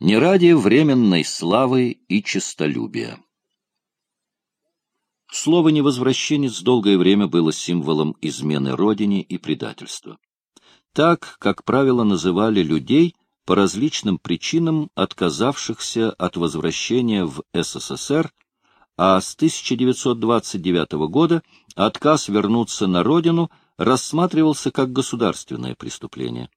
не ради временной славы и честолюбия. Слово «невозвращенец» долгое время было символом измены родине и предательства. Так, как правило, называли людей по различным причинам отказавшихся от возвращения в СССР, а с 1929 года отказ вернуться на родину рассматривался как государственное преступление.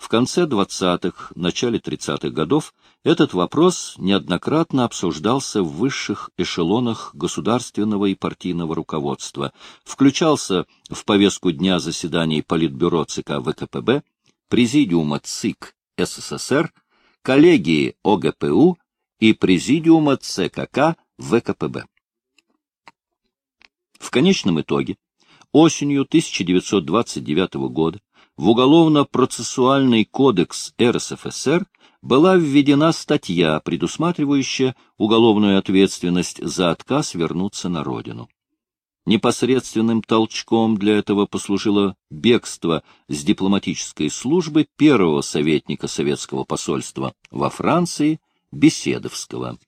В конце 20-х, начале 30-х годов этот вопрос неоднократно обсуждался в высших эшелонах государственного и партийного руководства, включался в повестку дня заседаний Политбюро ЦК ВКПБ, Президиума ЦИК СССР, коллегии ОГПУ и Президиума ЦКК ВКПБ. В конечном итоге, осенью 1929 года в Уголовно-процессуальный кодекс РСФСР была введена статья, предусматривающая уголовную ответственность за отказ вернуться на родину. Непосредственным толчком для этого послужило бегство с дипломатической службы первого советника советского посольства во Франции Беседовского.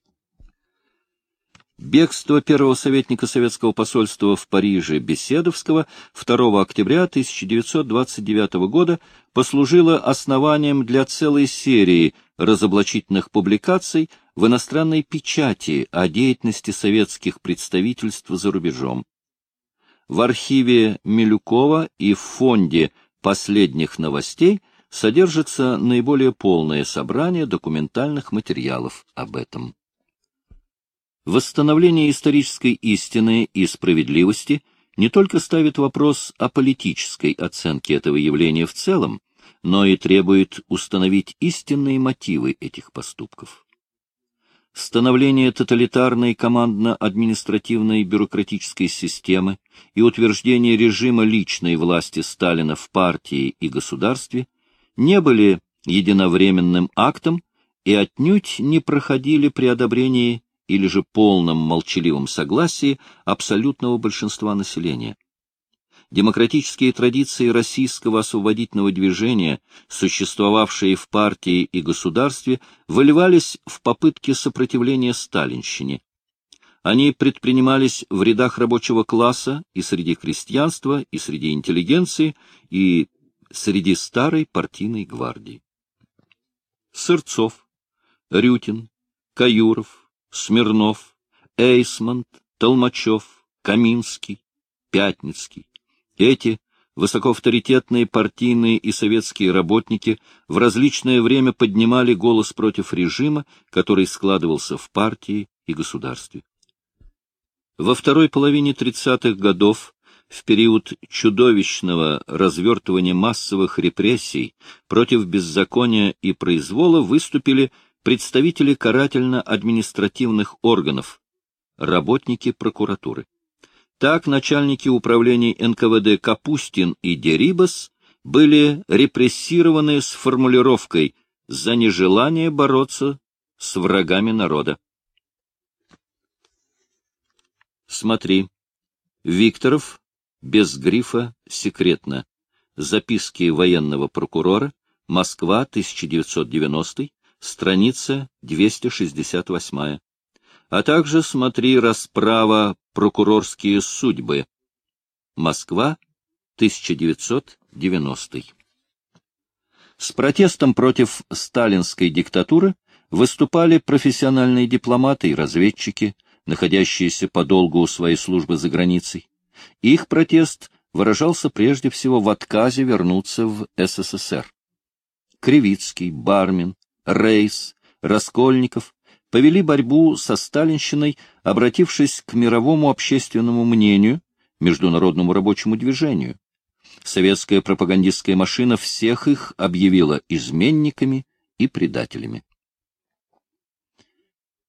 Бегство первого советника советского посольства в Париже Беседовского 2 октября 1929 года послужило основанием для целой серии разоблачительных публикаций в иностранной печати о деятельности советских представительств за рубежом. В архиве Милюкова и в фонде последних новостей содержится наиболее полное собрание документальных материалов об этом. Восстановление исторической истины и справедливости не только ставит вопрос о политической оценке этого явления в целом, но и требует установить истинные мотивы этих поступков. Становление тоталитарной командно-административной бюрократической системы и утверждение режима личной власти Сталина в партии и государстве не были единовременным актом и отнюдь не проходили при одобрении или же полном молчаливом согласии абсолютного большинства населения. Демократические традиции российского освободительного движения, существовавшие в партии и государстве, выливались в попытки сопротивления сталинщине. Они предпринимались в рядах рабочего класса и среди крестьянства, и среди интеллигенции, и среди старой партийной гвардии. Сырцов, Рютин, Каюров, Смирнов, Эйсмонт, Толмачев, Каминский, Пятницкий. Эти высокоавторитетные партийные и советские работники в различное время поднимали голос против режима, который складывался в партии и государстве. Во второй половине 30-х годов, в период чудовищного развертывания массовых репрессий против беззакония и произвола выступили представители карательно-административных органов, работники прокуратуры. Так начальники управлений НКВД Капустин и Дерибас были репрессированы с формулировкой «за нежелание бороться с врагами народа». Смотри. Викторов, без грифа, секретно. Записки военного прокурора, Москва, 1990 страница 268, а также смотри «Расправа. Прокурорские судьбы». Москва, 1990. С протестом против сталинской диктатуры выступали профессиональные дипломаты и разведчики, находящиеся подолгу у своей службы за границей. Их протест выражался прежде всего в отказе вернуться в СССР. Кривицкий, Бармин, Рейс, Раскольников повели борьбу со сталинщиной, обратившись к мировому общественному мнению, международному рабочему движению. Советская пропагандистская машина всех их объявила изменниками и предателями.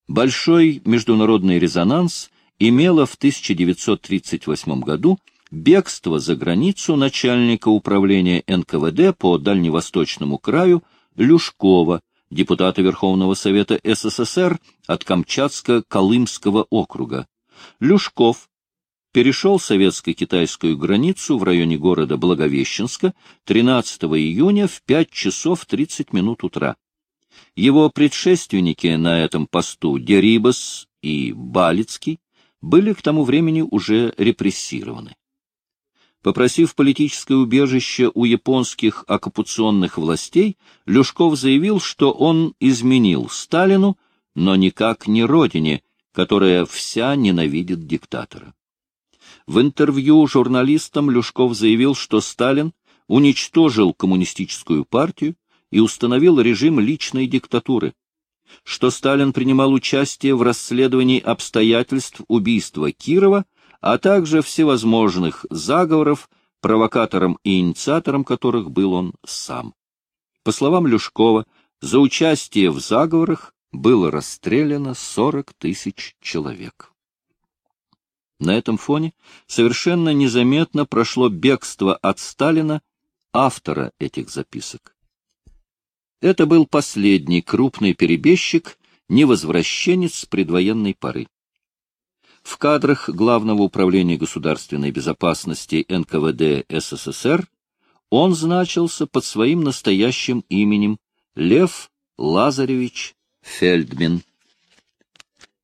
Большой международный резонанс имело в 1938 году бегство за границу начальника управления НКВД по Дальневосточному краю Люшкова, депутата Верховного Совета СССР от Камчатско-Колымского округа. Люшков перешел советско-китайскую границу в районе города Благовещенска 13 июня в 5 часов 30 минут утра. Его предшественники на этом посту Дерибас и Балицкий были к тому времени уже репрессированы. Попросив политическое убежище у японских оккупационных властей, Люшков заявил, что он изменил Сталину, но никак не родине, которая вся ненавидит диктатора. В интервью журналистам Люшков заявил, что Сталин уничтожил коммунистическую партию и установил режим личной диктатуры, что Сталин принимал участие в расследовании обстоятельств убийства Кирова а также всевозможных заговоров, провокатором и инициатором которых был он сам. По словам Люшкова, за участие в заговорах было расстреляно 40 тысяч человек. На этом фоне совершенно незаметно прошло бегство от Сталина, автора этих записок. Это был последний крупный перебежчик, невозвращенец предвоенной поры. В кадрах Главного управления государственной безопасности НКВД СССР он значился под своим настоящим именем Лев Лазаревич Фельдмин.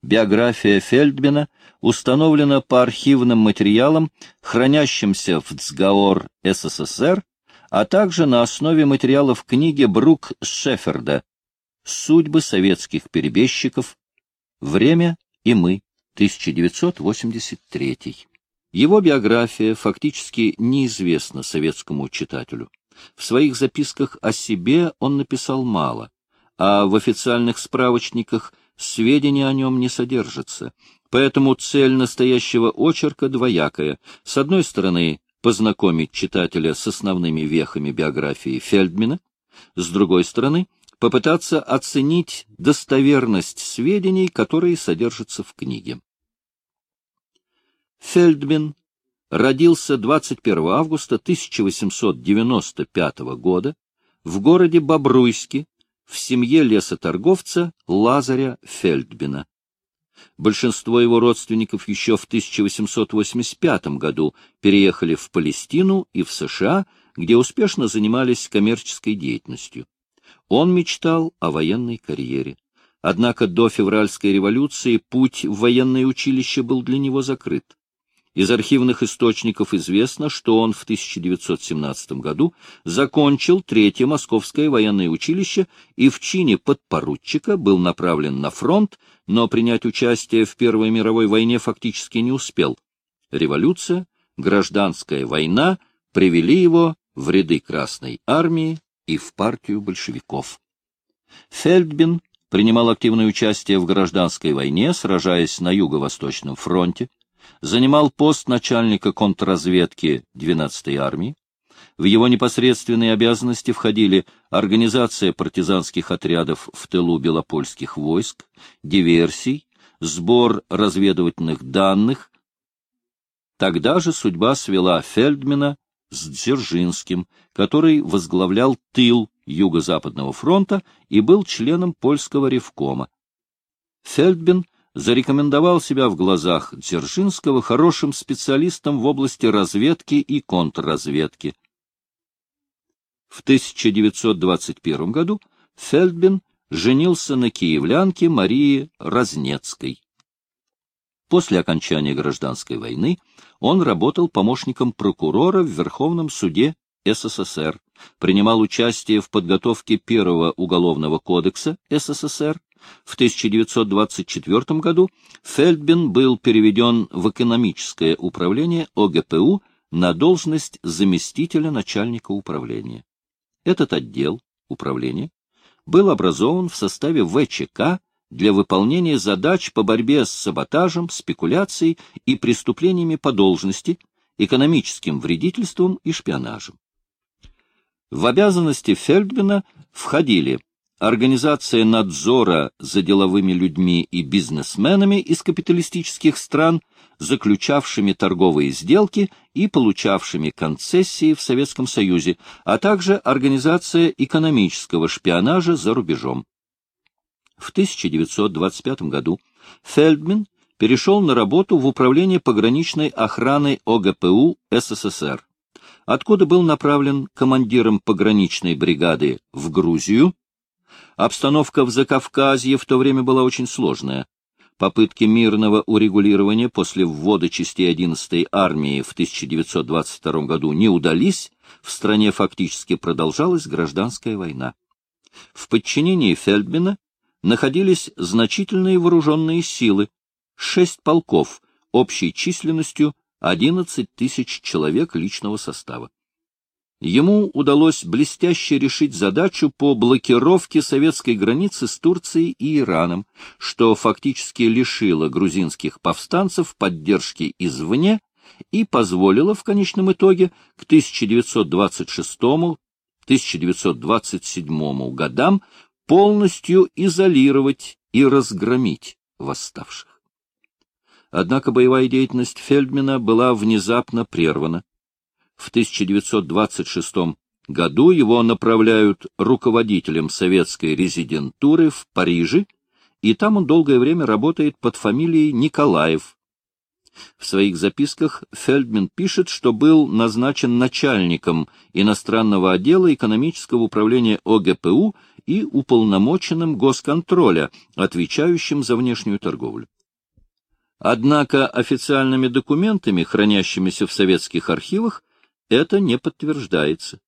Биография Фельдмина установлена по архивным материалам, хранящимся в ЦГАОР СССР, а также на основе материалов книги Брук Шеферда «Судьбы советских перебежчиков. Время и мы. 1983. Его биография фактически неизвестна советскому читателю. В своих записках о себе он написал мало, а в официальных справочниках сведения о нем не содержатся. Поэтому цель настоящего очерка двоякая. С одной стороны, познакомить читателя с основными вехами биографии Фельдмена, с другой стороны, попытаться оценить достоверность сведений, которые содержатся в книге. Фельдмин родился 21 августа 1895 года в городе Бобруйске в семье лесоторговца Лазаря Фельдбина. Большинство его родственников еще в 1885 году переехали в Палестину и в США, где успешно занимались коммерческой деятельностью. Он мечтал о военной карьере. Однако до февральской революции путь в военное училище был для него закрыт. Из архивных источников известно, что он в 1917 году закончил Третье Московское военное училище и в чине подпоручика был направлен на фронт, но принять участие в Первой мировой войне фактически не успел. Революция, гражданская война привели его в ряды Красной армии и в партию большевиков. Фельдбин принимал активное участие в гражданской войне, сражаясь на Юго-Восточном фронте, занимал пост начальника контрразведки 12-й армии. В его непосредственные обязанности входили организация партизанских отрядов в тылу белопольских войск, диверсий, сбор разведывательных данных. Тогда же судьба свела Фельдмена с Дзержинским, который возглавлял тыл Юго-Западного фронта и был членом польского ревкома. Фельдбин зарекомендовал себя в глазах Дзержинского хорошим специалистом в области разведки и контрразведки. В 1921 году Фельдбин женился на киевлянке Марии Разнецкой. После окончания гражданской войны он работал помощником прокурора в Верховном суде СССР, принимал участие в подготовке первого уголовного кодекса СССР, в 1924 году Фельдбин был переведен в экономическое управление ОГПУ на должность заместителя начальника управления. Этот отдел управления был образован в составе ВЧК для выполнения задач по борьбе с саботажем, спекуляцией и преступлениями по должности, экономическим вредительством и шпионажем. В обязанности Фельдбина входили организация надзора за деловыми людьми и бизнесменами из капиталистических стран, заключавшими торговые сделки и получавшими концессии в Советском Союзе, а также организация экономического шпионажа за рубежом. В 1925 году Фельдмин перешел на работу в Управление пограничной охраны ОГПУ СССР, откуда был направлен командиром пограничной бригады в Грузию, Обстановка в Закавказье в то время была очень сложная. Попытки мирного урегулирования после ввода частей 11-й армии в 1922 году не удались, в стране фактически продолжалась гражданская война. В подчинении Фельдбина находились значительные вооруженные силы, шесть полков, общей численностью 11 тысяч человек личного состава. Ему удалось блестяще решить задачу по блокировке советской границы с Турцией и Ираном, что фактически лишило грузинских повстанцев поддержки извне и позволило в конечном итоге к 1926-1927 годам полностью изолировать и разгромить восставших. Однако боевая деятельность Фельдмена была внезапно прервана в 1926 году его направляют руководителем советской резидентуры в Париже, и там он долгое время работает под фамилией Николаев. В своих записках Фельдман пишет, что был назначен начальником иностранного отдела экономического управления ОГПУ и уполномоченным госконтроля, отвечающим за внешнюю торговлю. Однако официальными документами, хранящимися в советских архивах, это не подтверждается.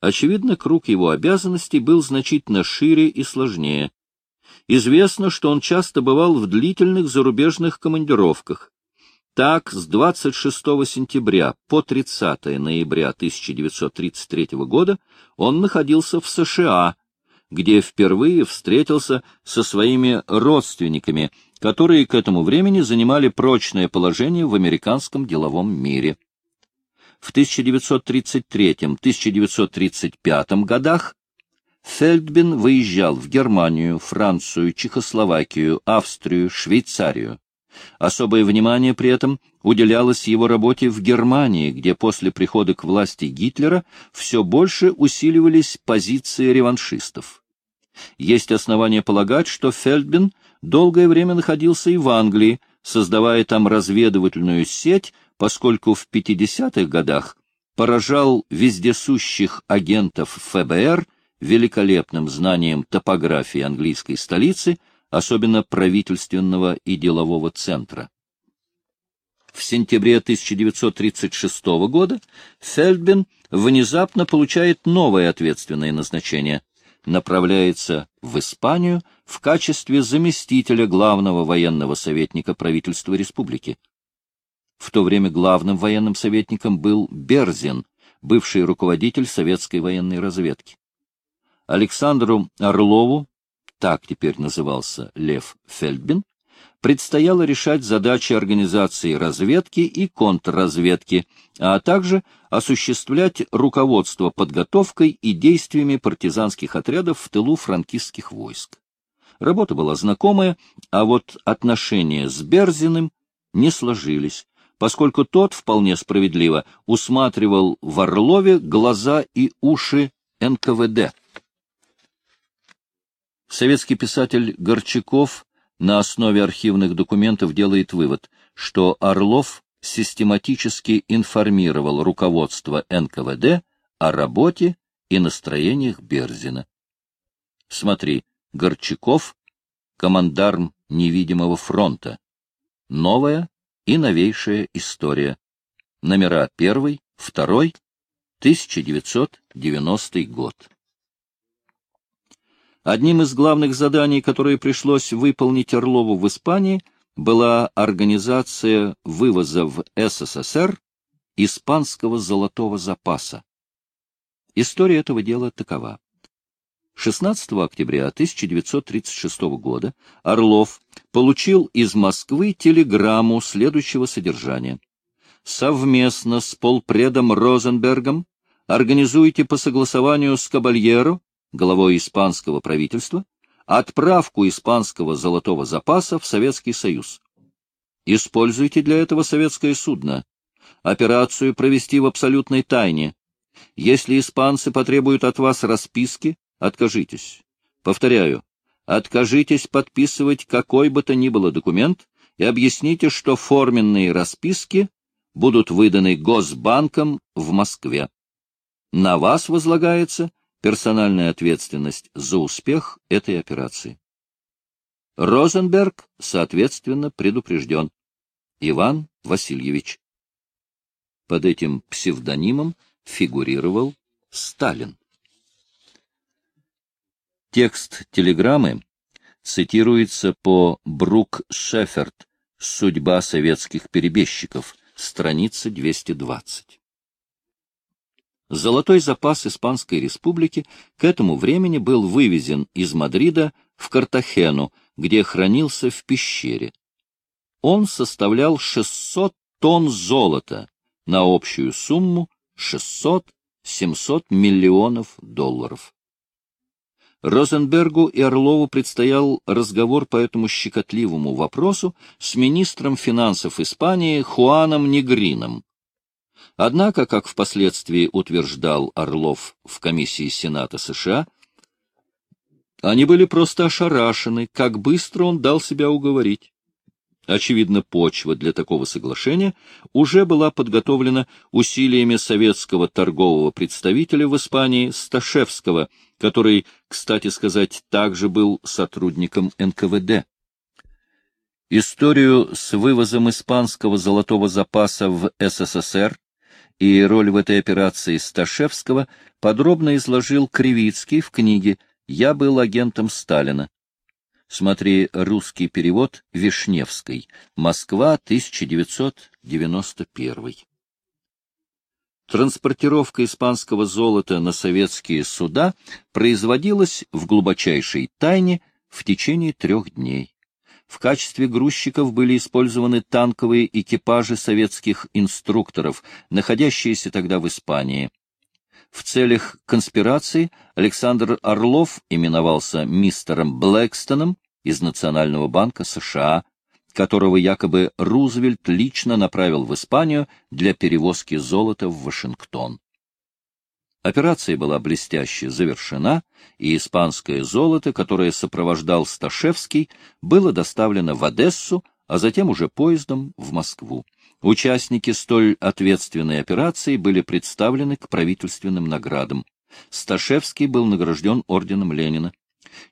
Очевидно, круг его обязанностей был значительно шире и сложнее. Известно, что он часто бывал в длительных зарубежных командировках. Так, с 26 сентября по 30 ноября 1933 года он находился в США, где впервые встретился со своими родственниками, которые к этому времени занимали прочное положение в американском деловом мире в 1933-1935 годах Фельдбин выезжал в Германию, Францию, Чехословакию, Австрию, Швейцарию. Особое внимание при этом уделялось его работе в Германии, где после прихода к власти Гитлера все больше усиливались позиции реваншистов. Есть основания полагать, что Фельдбин долгое время находился и в Англии, создавая там разведывательную сеть, поскольку в 50-х годах поражал вездесущих агентов ФБР великолепным знанием топографии английской столицы, особенно правительственного и делового центра. В сентябре 1936 года Фельдбин внезапно получает новое ответственное назначение — направляется в Испанию в качестве заместителя главного военного советника правительства республики. В то время главным военным советником был Берзин, бывший руководитель советской военной разведки. Александру Орлову, так теперь назывался Лев Фельдбин, предстояло решать задачи организации разведки и контрразведки, а также осуществлять руководство подготовкой и действиями партизанских отрядов в тылу франкистских войск. Работа была знакомая, а вот отношения с Берзиным не сложились, поскольку тот, вполне справедливо, усматривал в Орлове глаза и уши НКВД. Советский писатель Горчаков на основе архивных документов делает вывод, что Орлов систематически информировал руководство НКВД о работе и настроениях Берзина. Смотри, Горчаков, командарм невидимого фронта. Новая и новейшая история. Номера 1, 2, 1990 год. Одним из главных заданий, которые пришлось выполнить Орлову в Испании, была организация вывоза в СССР испанского золотого запаса. История этого дела такова. 16 октября 1936 года Орлов получил из Москвы телеграмму следующего содержания. Совместно с полпредом Розенбергом организуйте по согласованию с Кабальеро, главой испанского правительства, отправку испанского золотого запаса в Советский Союз. Используйте для этого советское судно. Операцию провести в абсолютной тайне. Если испанцы потребуют от вас расписки, Откажитесь. Повторяю, откажитесь подписывать какой бы то ни было документ и объясните, что форменные расписки будут выданы Госбанком в Москве. На вас возлагается персональная ответственность за успех этой операции. Розенберг, соответственно, предупрежден. Иван Васильевич. Под этим псевдонимом фигурировал Сталин. Текст телеграммы цитируется по Брук-Шеферд «Судьба советских перебежчиков», страница 220. Золотой запас Испанской республики к этому времени был вывезен из Мадрида в Картахену, где хранился в пещере. Он составлял 600 тонн золота на общую сумму 600-700 миллионов долларов. Розенбергу и Орлову предстоял разговор по этому щекотливому вопросу с министром финансов Испании Хуаном Негрином. Однако, как впоследствии утверждал Орлов в комиссии Сената США, они были просто ошарашены, как быстро он дал себя уговорить. Очевидно, почва для такого соглашения уже была подготовлена усилиями советского торгового представителя в Испании Сташевского, который, кстати сказать, также был сотрудником НКВД. Историю с вывозом испанского золотого запаса в СССР и роль в этой операции Сташевского подробно изложил Кривицкий в книге «Я был агентом Сталина». Смотри русский перевод Вишневской. Москва, 1991. Транспортировка испанского золота на советские суда производилась в глубочайшей тайне в течение трех дней. В качестве грузчиков были использованы танковые экипажи советских инструкторов, находящиеся тогда в Испании. В целях конспирации Александр Орлов именовался мистером Блэкстоном из Национального банка США, которого якобы Рузвельт лично направил в Испанию для перевозки золота в Вашингтон. Операция была блестяще завершена, и испанское золото, которое сопровождал Сташевский, было доставлено в Одессу, а затем уже поездом в Москву. Участники столь ответственной операции были представлены к правительственным наградам. Сташевский был награжден орденом Ленина.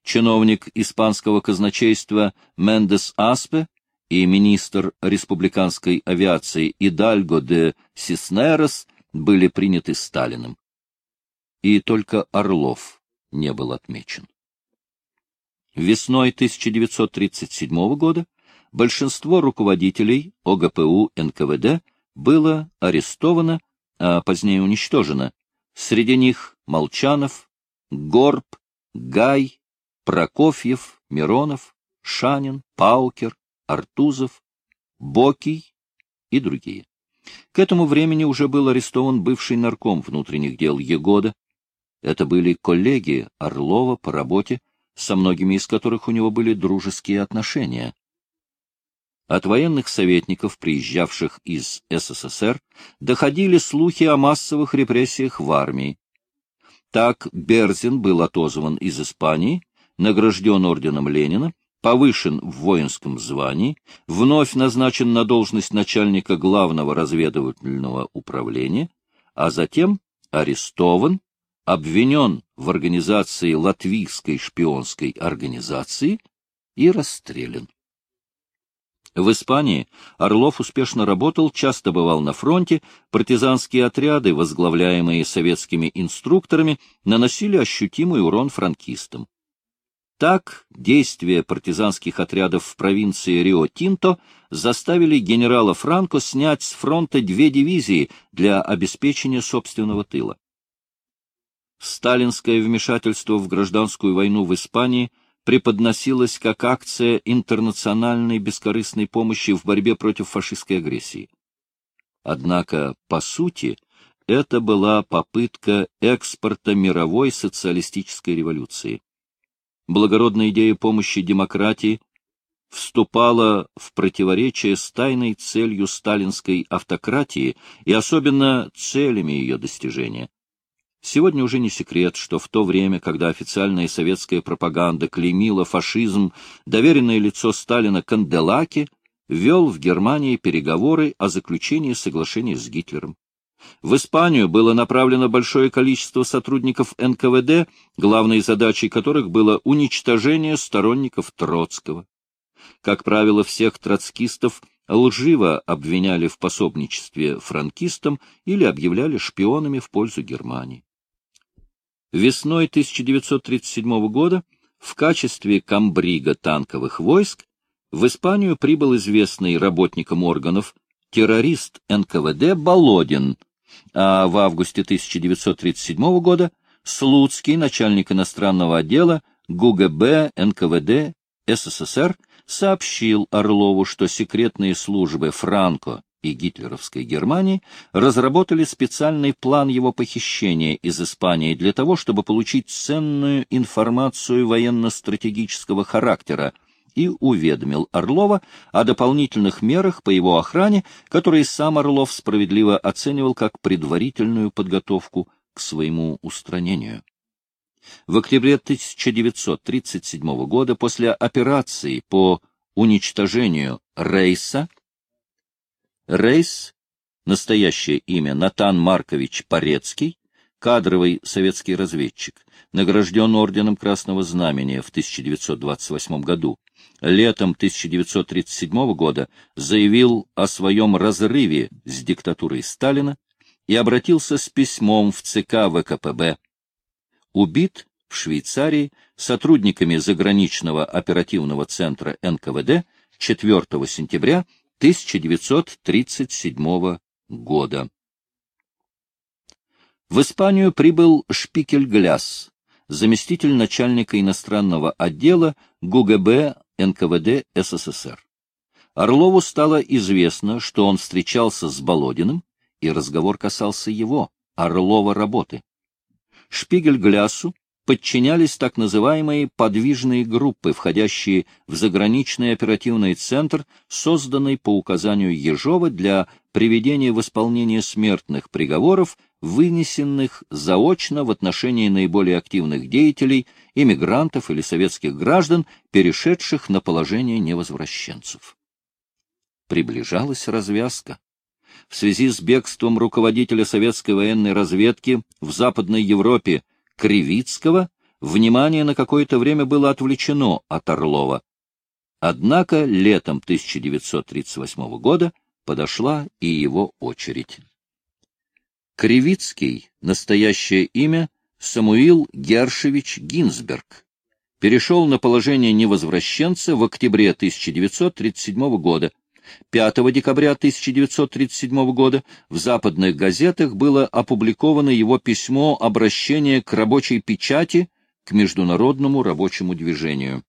Чиновник испанского казначейства Мендес Аспе и министр республиканской авиации Идальго де Сиснерос были приняты Сталиным. И только Орлов не был отмечен. Весной 1937 года большинство руководителей ОГПУ НКВД было арестовано, а позднее уничтожено. Среди них Молчанов, Горб, Гай, Прокофьев, Миронов, Шанин, Паукер, Артузов, Бокий и другие. К этому времени уже был арестован бывший нарком внутренних дел Егода. Это были коллеги Орлова по работе, со многими из которых у него были дружеские отношения. От военных советников, приезжавших из СССР, доходили слухи о массовых репрессиях в армии. Так Берзин был отозван из Испании, награжден орденом Ленина, повышен в воинском звании, вновь назначен на должность начальника главного разведывательного управления, а затем арестован, обвинен в организации латвийской шпионской организации и расстрелян. В Испании Орлов успешно работал, часто бывал на фронте, партизанские отряды, возглавляемые советскими инструкторами, наносили ощутимый урон франкистам. Так, действия партизанских отрядов в провинции Рио-Тинто заставили генерала Франко снять с фронта две дивизии для обеспечения собственного тыла. Сталинское вмешательство в гражданскую войну в Испании – преподносилась как акция интернациональной бескорыстной помощи в борьбе против фашистской агрессии. Однако, по сути, это была попытка экспорта мировой социалистической революции. Благородная идея помощи демократии вступала в противоречие с тайной целью сталинской автократии и особенно целями ее достижения. Сегодня уже не секрет, что в то время, когда официальная советская пропаганда клеймила фашизм, доверенное лицо Сталина Канделаки вел в Германии переговоры о заключении соглашения с Гитлером. В Испанию было направлено большое количество сотрудников НКВД, главной задачей которых было уничтожение сторонников Троцкого. Как правило, всех троцкистов лживо обвиняли в пособничестве франкистам или объявляли шпионами в пользу Германии. Весной 1937 года в качестве комбрига танковых войск в Испанию прибыл известный работникам органов террорист НКВД Болодин, а в августе 1937 года Слуцкий, начальник иностранного отдела ГУГБ НКВД СССР, сообщил Орлову, что секретные службы Франко и гитлеровской Германии разработали специальный план его похищения из Испании для того, чтобы получить ценную информацию военно-стратегического характера, и уведомил Орлова о дополнительных мерах по его охране, которые сам Орлов справедливо оценивал как предварительную подготовку к своему устранению. В октябре 1937 года после операции по уничтожению Рейса Рейс, настоящее имя Натан Маркович Порецкий, кадровый советский разведчик, награжден орденом Красного Знамения в 1928 году. Летом 1937 года заявил о своем разрыве с диктатурой Сталина и обратился с письмом в ЦК ВКПБ. Убит в Швейцарии сотрудниками заграничного оперативного центра НКВД 4 сентября 1937 года. В Испанию прибыл Шпикель-Гляс, заместитель начальника иностранного отдела ГУГБ НКВД СССР. Орлову стало известно, что он встречался с Болодиным, и разговор касался его, Орлова, работы. Шпигель-Глясу подчинялись так называемые подвижные группы, входящие в заграничный оперативный центр, созданный по указанию Ежова для приведения в исполнение смертных приговоров, вынесенных заочно в отношении наиболее активных деятелей, иммигрантов или советских граждан, перешедших на положение невозвращенцев. Приближалась развязка. В связи с бегством руководителя советской военной разведки в Западной Европе Кривицкого внимание на какое-то время было отвлечено от Орлова. Однако летом 1938 года подошла и его очередь. Кривицкий, настоящее имя Самуил Гершевич Гинзберг, перешел на положение невозвращенца в октябре 1937 года, 5 декабря 1937 года в западных газетах было опубликовано его письмо обращение к рабочей печати к международному рабочему движению.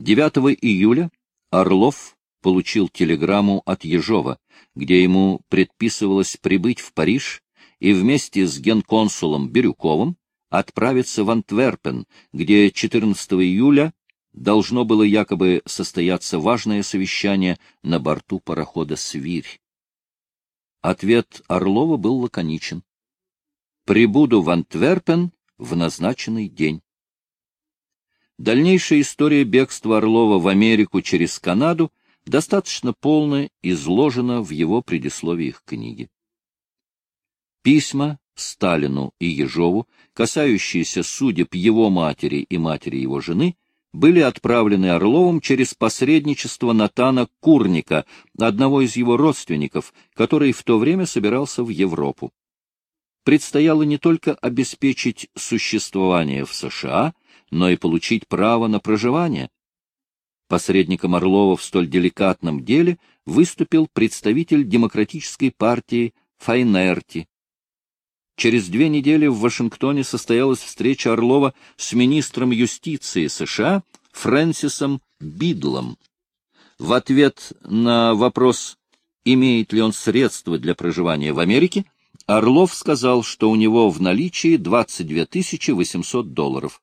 9 июля Орлов получил телеграмму от Ежова, где ему предписывалось прибыть в Париж и вместе с генконсулом Бирюковым отправиться в Антверпен, где 14 июля должно было якобы состояться важное совещание на борту парохода «Свирь». Ответ Орлова был лаконичен. «Прибуду в Антверпен в назначенный день». Дальнейшая история бегства Орлова в Америку через Канаду достаточно полно изложена в его предисловиях книги. Письма Сталину и Ежову, касающиеся судеб его матери и матери его жены, были отправлены Орловым через посредничество Натана Курника, одного из его родственников, который в то время собирался в Европу. Предстояло не только обеспечить существование в США, но и получить право на проживание. Посредником Орлова в столь деликатном деле выступил представитель демократической партии Файнерти, Через две недели в Вашингтоне состоялась встреча Орлова с министром юстиции США Фрэнсисом Бидлом. В ответ на вопрос, имеет ли он средства для проживания в Америке, Орлов сказал, что у него в наличии 22 800 долларов.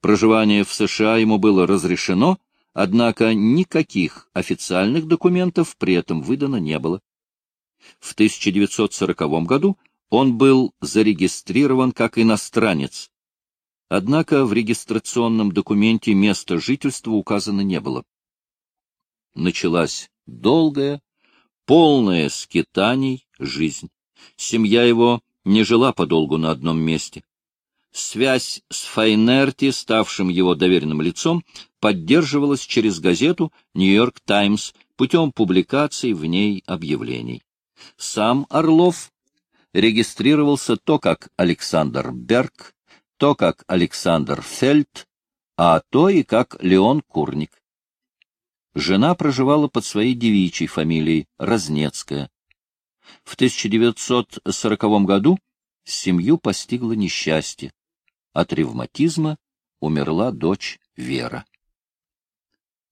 Проживание в США ему было разрешено, однако никаких официальных документов при этом выдано не было. В 1940 году он был зарегистрирован как иностранец. Однако в регистрационном документе место жительства указано не было. Началась долгая, полная скитаний жизнь. Семья его не жила подолгу на одном месте. Связь с Файнерти, ставшим его доверенным лицом, поддерживалась через газету «Нью-Йорк Таймс» путем публикаций в ней объявлений. Сам Орлов регистрировался то как Александр Берг, то как Александр Фельд, а то и как Леон Курник. Жена проживала под своей девичьей фамилией Разнецкая. В 1940 году семью постигло несчастье. От ревматизма умерла дочь Вера.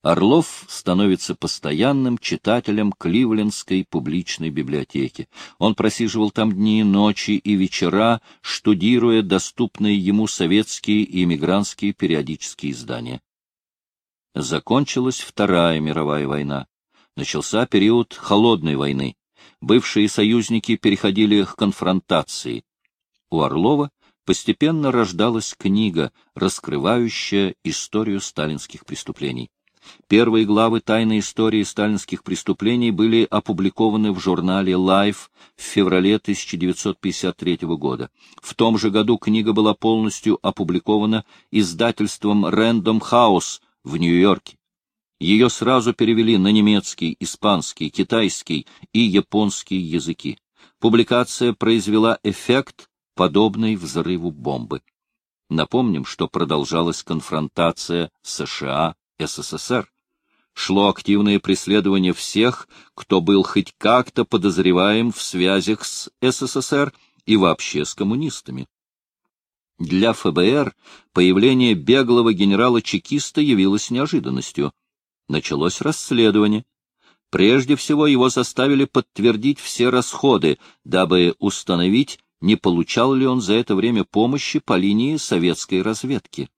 Орлов становится постоянным читателем Кливлендской публичной библиотеки. Он просиживал там дни, ночи и вечера, штудируя доступные ему советские и эмигрантские периодические издания. Закончилась Вторая мировая война. Начался период Холодной войны. Бывшие союзники переходили к конфронтации. У Орлова постепенно рождалась книга, раскрывающая историю сталинских преступлений. Первые главы тайной истории сталинских преступлений были опубликованы в журнале Life в феврале 1953 года. В том же году книга была полностью опубликована издательством Random House в Нью-Йорке. Ее сразу перевели на немецкий, испанский, китайский и японский языки. Публикация произвела эффект, подобный взрыву бомбы. Напомним, что продолжалась конфронтация США СССР. Шло активное преследование всех, кто был хоть как-то подозреваем в связях с СССР и вообще с коммунистами. Для ФБР появление беглого генерала-чекиста явилось неожиданностью. Началось расследование. Прежде всего его заставили подтвердить все расходы, дабы установить, не получал ли он за это время помощи по линии советской разведки.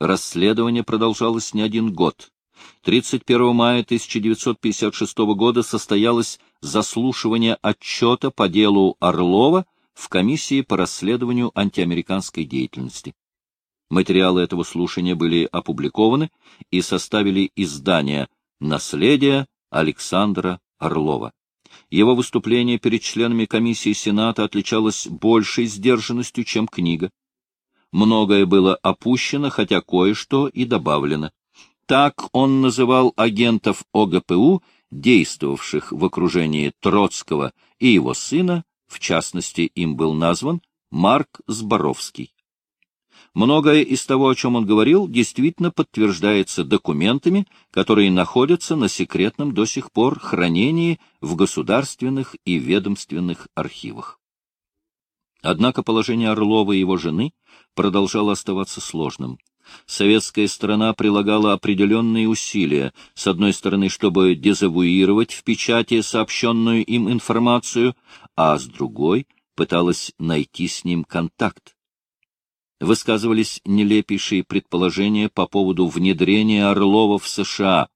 Расследование продолжалось не один год. 31 мая 1956 года состоялось заслушивание отчета по делу Орлова в комиссии по расследованию антиамериканской деятельности. Материалы этого слушания были опубликованы и составили издание «Наследие Александра Орлова». Его выступление перед членами комиссии Сената отличалось большей сдержанностью, чем книга многое было опущено, хотя кое-что и добавлено. Так он называл агентов ОГПУ, действовавших в окружении Троцкого и его сына, в частности, им был назван Марк Зборовский. Многое из того, о чем он говорил, действительно подтверждается документами, которые находятся на секретном до сих пор хранении в государственных и ведомственных архивах. Однако положение Орлова и его жены продолжало оставаться сложным. Советская сторона прилагала определенные усилия, с одной стороны, чтобы дезавуировать в печати сообщенную им информацию, а с другой пыталась найти с ним контакт. Высказывались нелепейшие предположения по поводу внедрения Орлова в США.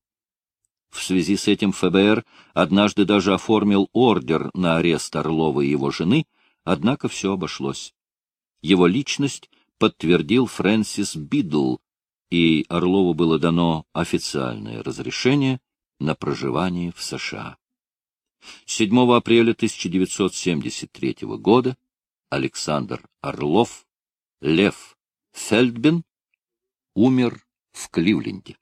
В связи с этим ФБР однажды даже оформил ордер на арест Орлова и его жены — Однако все обошлось. Его личность подтвердил Фрэнсис Бидл, и Орлову было дано официальное разрешение на проживание в США. 7 апреля 1973 года Александр Орлов, Лев Фельдбен, умер в Кливленде.